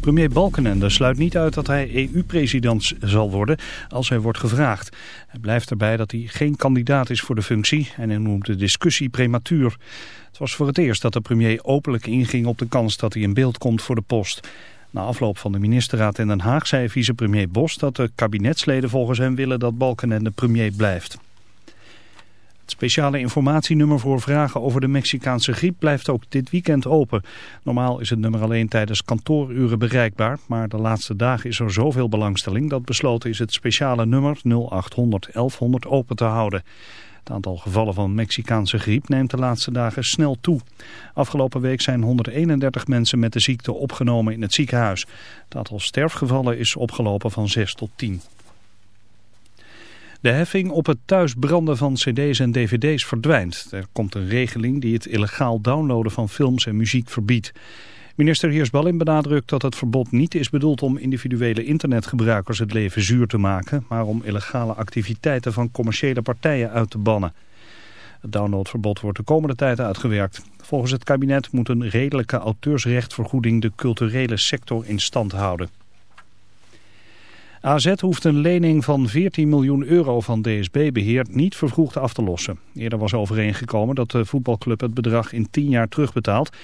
Premier Balkenende sluit niet uit dat hij EU-president zal worden als hij wordt gevraagd. Hij blijft erbij dat hij geen kandidaat is voor de functie en hij noemt de discussie prematuur. Het was voor het eerst dat de premier openlijk inging op de kans dat hij in beeld komt voor de post. Na afloop van de ministerraad in Den Haag zei vicepremier Bos dat de kabinetsleden volgens hem willen dat Balkenende premier blijft. Het speciale informatienummer voor vragen over de Mexicaanse griep blijft ook dit weekend open. Normaal is het nummer alleen tijdens kantooruren bereikbaar, maar de laatste dagen is er zoveel belangstelling dat besloten is het speciale nummer 0800 1100 open te houden. Het aantal gevallen van Mexicaanse griep neemt de laatste dagen snel toe. Afgelopen week zijn 131 mensen met de ziekte opgenomen in het ziekenhuis. Het aantal sterfgevallen is opgelopen van 6 tot 10. De heffing op het thuisbranden van cd's en dvd's verdwijnt. Er komt een regeling die het illegaal downloaden van films en muziek verbiedt. Minister Heersbalin benadrukt dat het verbod niet is bedoeld om individuele internetgebruikers het leven zuur te maken, maar om illegale activiteiten van commerciële partijen uit te bannen. Het downloadverbod wordt de komende tijd uitgewerkt. Volgens het kabinet moet een redelijke auteursrechtvergoeding de culturele sector in stand houden. AZ hoeft een lening van 14 miljoen euro van DSB Beheer niet vervroegd af te lossen. Eerder was overeengekomen dat de voetbalclub het bedrag in 10 jaar terugbetaalt.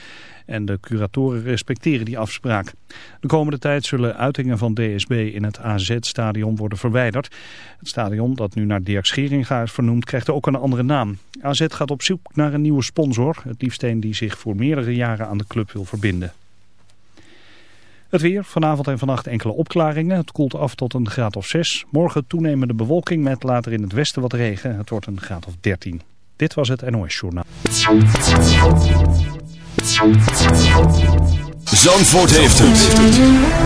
En de curatoren respecteren die afspraak. De komende tijd zullen uitingen van DSB in het AZ-stadion worden verwijderd. Het stadion, dat nu naar Dirk Scheringa is vernoemd, krijgt ook een andere naam. AZ gaat op zoek naar een nieuwe sponsor. Het liefst een die zich voor meerdere jaren aan de club wil verbinden. Het weer, vanavond en vannacht enkele opklaringen. Het koelt af tot een graad of 6. Morgen toenemende bewolking met later in het westen wat regen. Het wordt een graad of 13. Dit was het NOS Journaal. Zandvoort heeft het.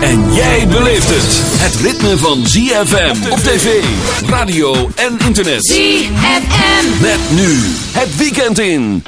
En jij beleeft het. Het ritme van ZFM op tv, radio en internet. ZFM. Met nu het weekend in.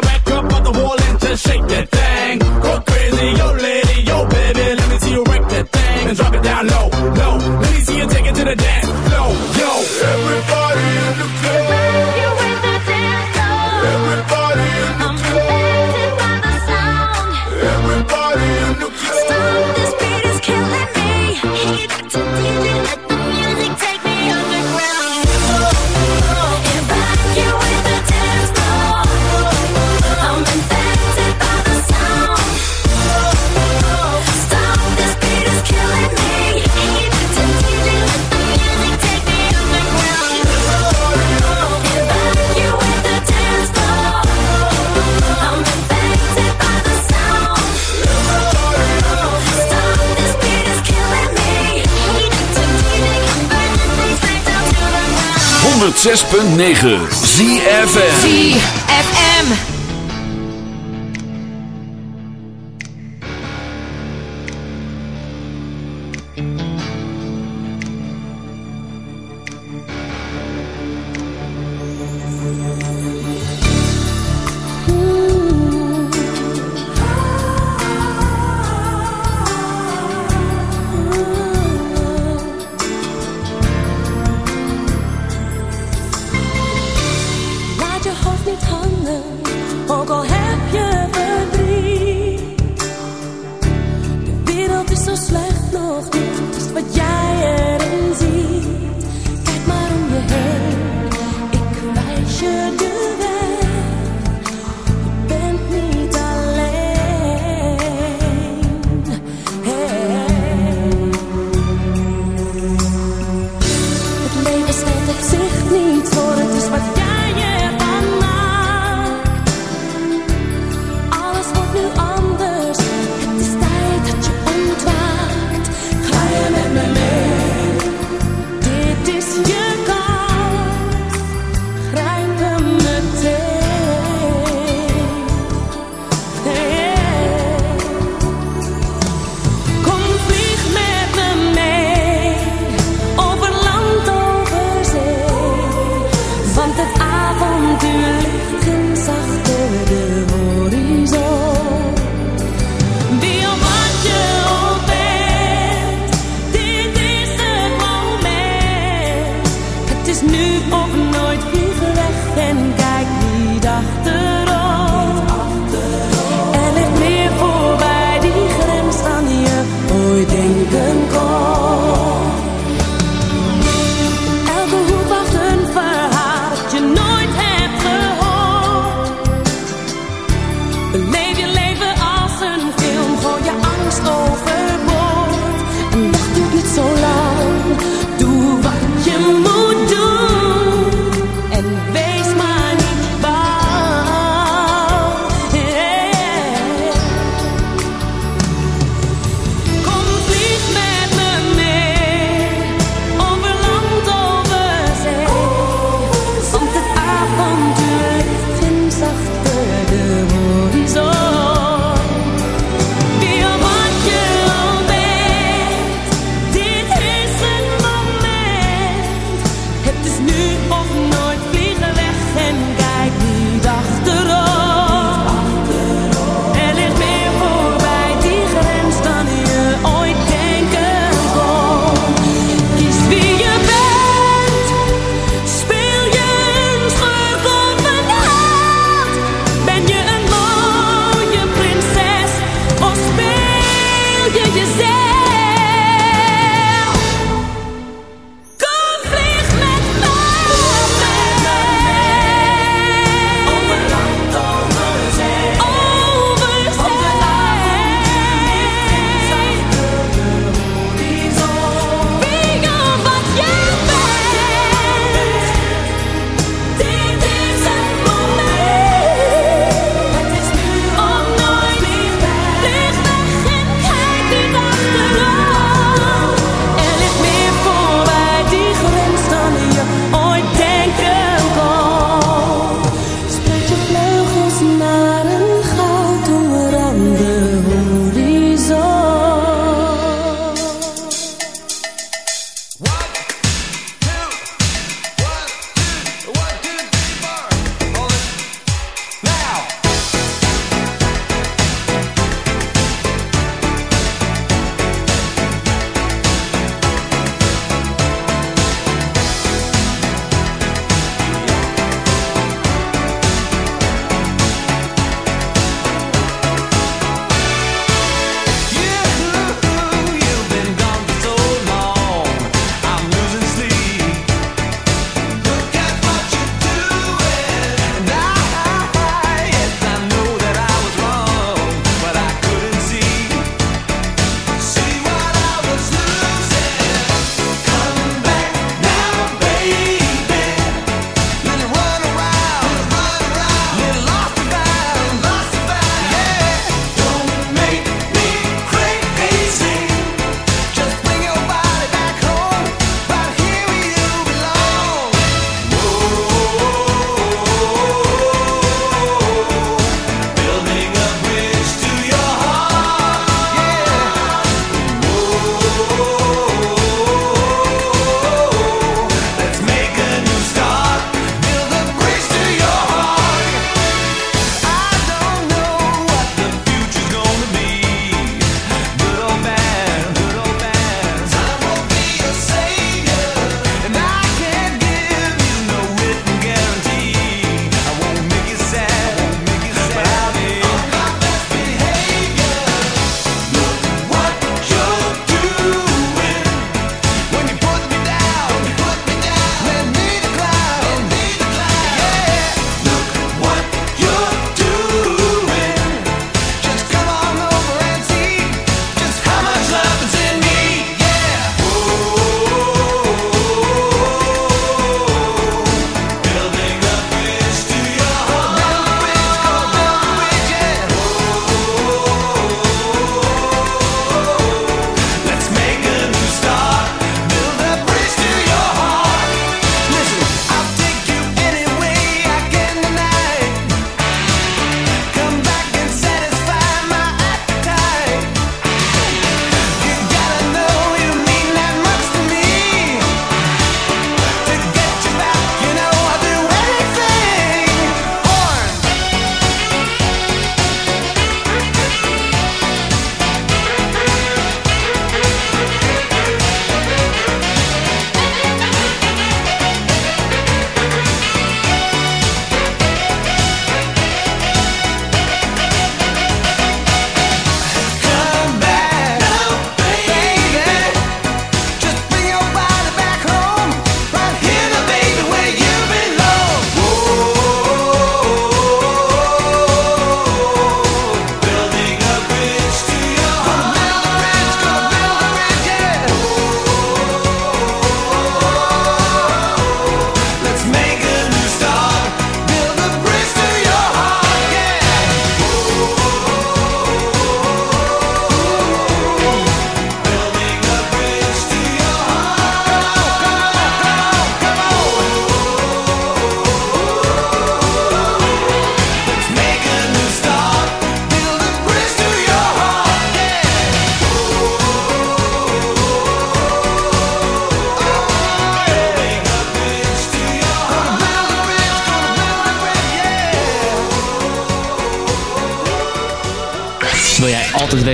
Your back 106.9 ZFM. ZFM.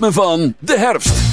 van de herfst.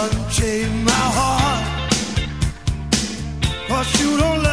Unchain my heart, cause you don't